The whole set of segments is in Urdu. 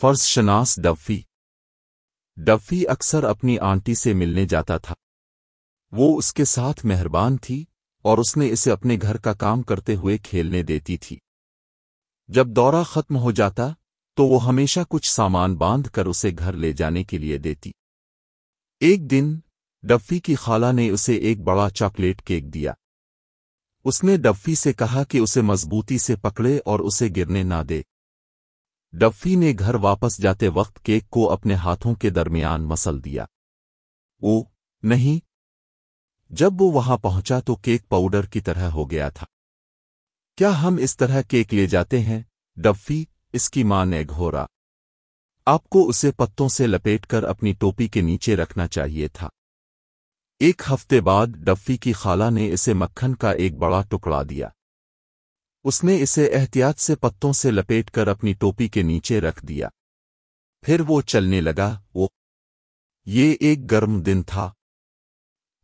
فرض شناس ڈفی ڈفی اکثر اپنی آنٹی سے ملنے جاتا تھا۔ وہ اس کے ساتھ مہربان تھی اور اس نے اسے اپنے گھر کا کام کرتے ہوئے کھیلنے دیتی تھی۔ جب دورہ ختم ہو جاتا تو وہ ہمیشہ کچھ سامان باندھ کر اسے گھر لے جانے کے لیے دیتی۔ ایک دن ڈفی کی خالہ نے اسے ایک بڑا چاکلیٹ کیک دیا۔ اس نے ڈفی سے کہا کہ اسے مضبوطی سے پکڑے اور اسے گرنے نہ دے۔ ڈفی نے گھر واپس جاتے وقت کیک کو اپنے ہاتھوں کے درمیان مسل دیا۔ او نہیں۔ جب وہ وہاں پہنچا تو کیک پاؤڈر کی طرح ہو گیا تھا۔ کیا ہم اس طرح کیک لے جاتے ہیں؟ ڈفی، اس کی ماں نے گھورا۔ آپ کو اسے پتوں سے لپیٹ کر اپنی ٹوپی کے نیچے رکھنا چاہیے تھا۔ ایک ہفتے بعد ڈفی کی خالہ نے اسے مکھن کا ایک بڑا ٹکڑا دیا۔ اس نے اسے احتیاط سے پتوں سے لپیٹ کر اپنی ٹوپی کے نیچے رکھ دیا۔ پھر وہ چلنے لگا، وہ یہ ایک گرم دن تھا۔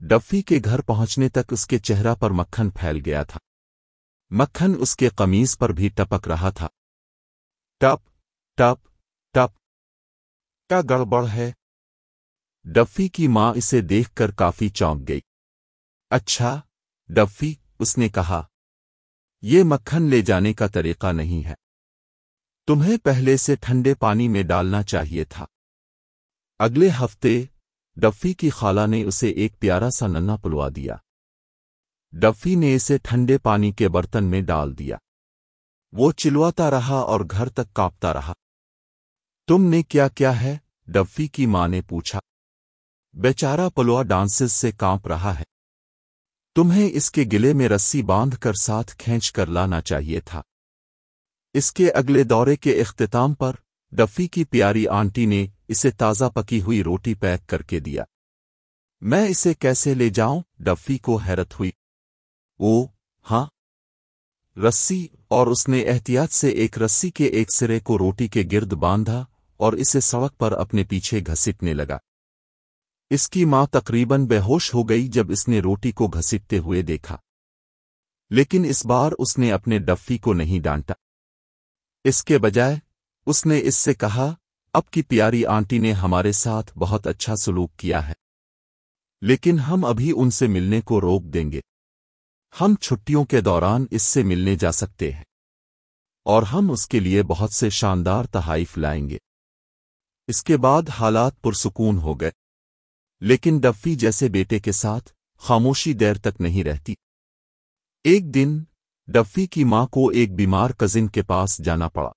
ڈفی کے گھر پہنچنے تک اس کے چہرہ پر مکھن پھیل گیا تھا۔ مکھن اس کے قمیض پر بھی ٹپک رہا تھا۔ ٹپ ٹپ ٹپ۔ کیا گڑبڑ ہے؟ ڈفی کی ماں اسے دیکھ کر کافی چونک گئی۔ اچھا ڈفی، اس نے کہا۔ یہ مکھن لے جانے کا طریقہ نہیں ہے۔ تمہیں پہلے سے ٹھنڈے پانی میں ڈالنا چاہیے تھا۔ اگلے ہفتے ڈفی کی خالہ نے اسے ایک پیارا سا ننا پلوا دیا۔ ڈفی نے اسے ٹھنڈے پانی کے برتن میں ڈال دیا۔ وہ چلواتا رہا اور گھر تک کاپتا رہا۔ تم نے کیا کیا ہے؟ ڈفی کی ماں نے پوچھا۔ بیچارہ پلوا ڈانسز سے کانپ رہا ہے۔ تمہیں اس کے گلے میں رسی باندھ کر ساتھ کھینچ کر لانا چاہیے تھا۔ اس کے اگلے دورے کے اختتام پر ڈفی کی پیاری آنٹی نے اسے تازہ پکی ہوئی روٹی پیک کر کے دیا۔ میں اسے کیسے لے جاؤں؟ ڈفی کو حیرت ہوئی۔ او ہاں۔ رسی، اور اس نے احتیاط سے ایک رسی کے ایک سرے کو روٹی کے گرد باندھا اور اسے سڑک پر اپنے پیچھے گھسٹنے لگا۔ اس کی ماں تقریباً بے ہوش ہو گئی جب اس نے روٹی کو گھسٹتے ہوئے دیکھا۔ لیکن اس بار اس نے اپنے ڈفی کو نہیں ڈانٹا۔ اس کے بجائے، اس نے اس سے کہا، اب کی پیاری آنٹی نے ہمارے ساتھ بہت اچھا سلوک کیا ہے۔ لیکن ہم ابھی ان سے ملنے کو روک دیں گے۔ ہم چھٹیوں کے دوران اس سے ملنے جا سکتے ہیں۔ اور ہم اس کے لیے بہت سے شاندار تحائف لائیں گے۔ اس کے بعد حالات پرسکون ہو گئے۔ لیکن ڈفی جیسے بیٹے کے ساتھ خاموشی دیر تک نہیں رہتی۔ ایک دن ڈفی کی ماں کو ایک بیمار کزن کے پاس جانا پڑا۔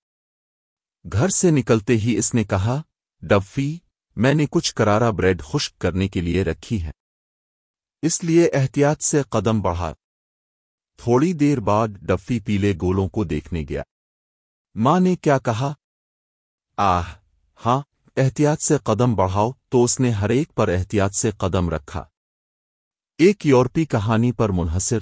گھر سے نکلتے ہی اس نے کہا، ڈفی، میں نے کچھ کرارا بریڈ خشک کرنے کے لیے رکھی ہے اس لیے احتیاط سے قدم بڑھا۔ تھوڑی دیر بعد ڈفی پیلے گولوں کو دیکھنے گیا۔ ماں نے کیا کہا؟ آہ ہاں احتیاط سے قدم بڑھاؤ تو اس نے ہر ایک پر احتیاط سے قدم رکھا۔ ایک یورپی کہانی پر منحصر